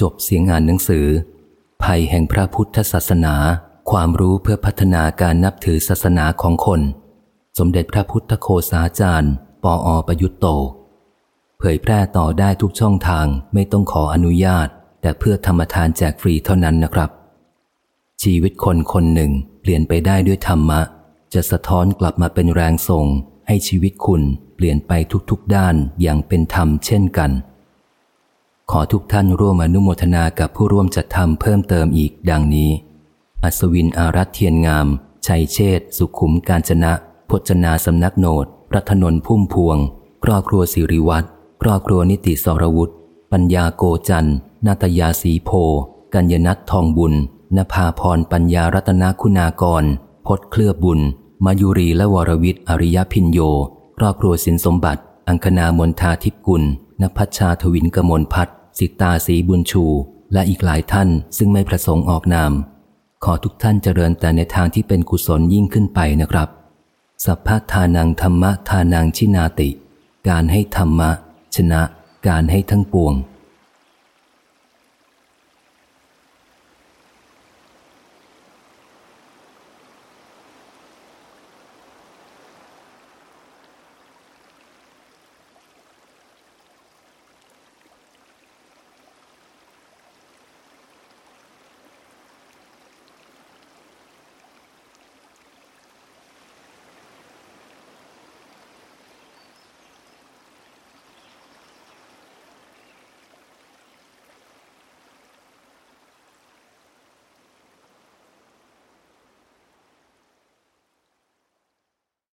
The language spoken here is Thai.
จบเสียงอ่านหนังสือ ภัยแห่งพระพุทธศาสนา ความรู้เพื่อพัฒนาการนับถือศาสนาของคน สมเด็จพระพุทธโคสาจารย์ ปออประยุตโต เผยแพร่ต่อได้ทุกช่องทางไม่ต้องขออนุญาต แต่เพื่อธรรมทานแจกฟรีเท่านั้นนะครับ ชีวิตคนคนหนึ่งเปลี่ยนไปได้ด้วยธรรมะ จะสะท้อนกลับมาเป็นแรงส่งให้ชีวิตคุณเปลี่ยนไปทุกๆด้านอย่างเป็นธรรมเช่นกัน ขอทุกท่านร่วมอนุโมทนากับผู้ร่วมจัดทำเพิ่มเติมอีกดังนี้ อัศวินอารัตเทียนงาม ชัยเชษสุขุมการจนะ พจนาสำนักโนดรัตนนพุ่มพวง ครอบครัวสิริวัตรครอบครัวนิติสรวุฒิปัญญาโกจันนาตยาสีโพ กัญญนัททองบุญนภาพรปัญญารัตนคุณากร พศเคลือบบุญ มายุรีและวรวิทย์อริยพินโย ครอบครัวสินสมบัติ อังคณามนทาทิพกุล นภัชชาทวินกมลพัฒสิตาสีบุญชู และอีกหลายท่านซึ่งไม่ประสงค์ออกนาม ขอทุกท่านเจริญแต่ในทางที่เป็นกุศลยิ่งขึ้นไปนะครับ สัพพทานังธรรมะทานังชินาติ การให้ธรรมะ ชนะ การให้ทั้งปวง